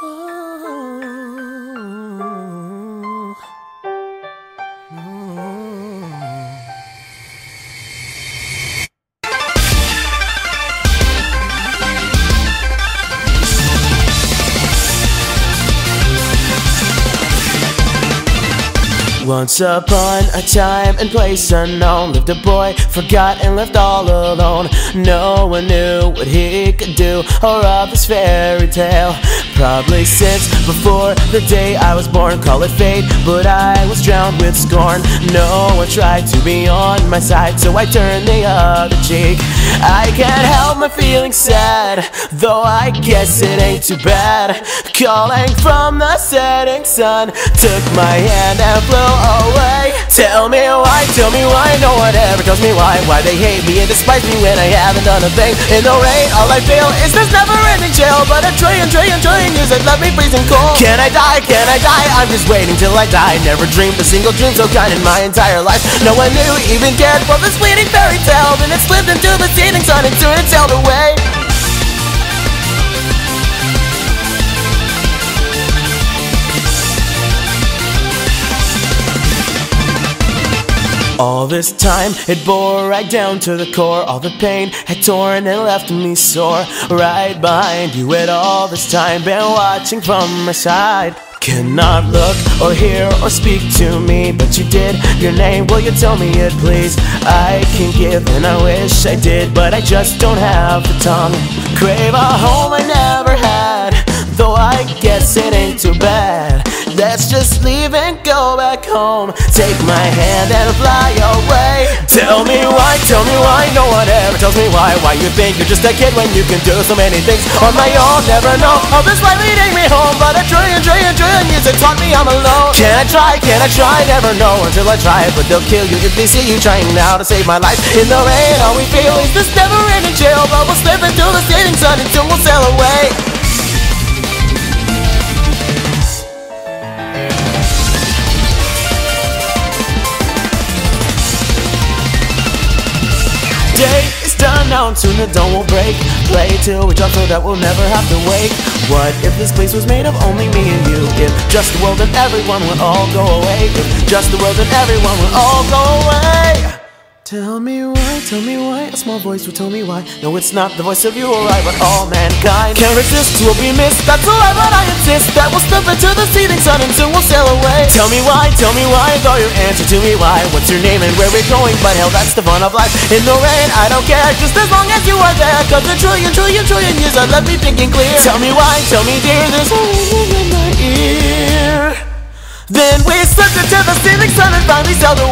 Once upon a time and place unknown Lived a boy, forgot and left all alone. No one knew what he could do or of his fairy tale Probably since before the day I was born Call it fate, but I was drowned with scorn. No one tried to be on my side So I turned the other cheek. I can't help my feeling sad Though I guess it ain't too bad. Calling from the setting sun Took my hand and flew away tell me why No one ever tells me why. Why they hate me and despise me when I haven't done a thing. In the rain, all I feel is this never-ending chill But a trillion, trillion, trillion years that left me freezing cold. Can I die, can I die? I'm just waiting till I die. Never dreamed a single dream so kind in my entire life. No one knew, even cared for this fleeting fairy tale. Then it slipped into the setting sun and soon it sailed away All this time, it bore right down to the core. All the pain had torn and left me sore. Right behind you, at all this time, been watching from my side. Cannot look or hear or speak to me, but you did. Your name, will you tell me it, please? I can give, and I wish I did, but I just don't have the tongue. Crave a home I never had, though I guess it Take my hand and fly away. Tell me why, tell me why. No one ever tells me why. Why you think you're just a kid when you can do so many things on my own? Never know how this life leading me home. But a trillion, trillion, trillion years it taught me I'm alone. Can I try, can I try? Never know until I try. But they'll kill you if they see you trying now to save my life. In the rain, all we feel is this never ending jail. But we'll slip into the setting sun until we'll sail away. And soon the dawn will break. Play till we drop so that we'll never have to wake. What if this place was made of only me and you? If just the world and everyone would all go away. If just the world and everyone would all go away Tell me why, tell me why A small voice will tell me why. No, it's not the voice of you or I But all mankind. Can't resist, will be missed That's a lie, but I insist. That we'll step into the seething sun And soon we'll sail away. Tell me why, tell me why Though your answer to me why? What's your name and where we're going? But hell, that's the fun of life. In the rain, I don't care Just as long as you are there. Cause a trillion, trillion, trillion years Have left me thinking clear. Tell me why, tell me dear There's a in my ear. Then we slipped into the seething sun And finally sailed away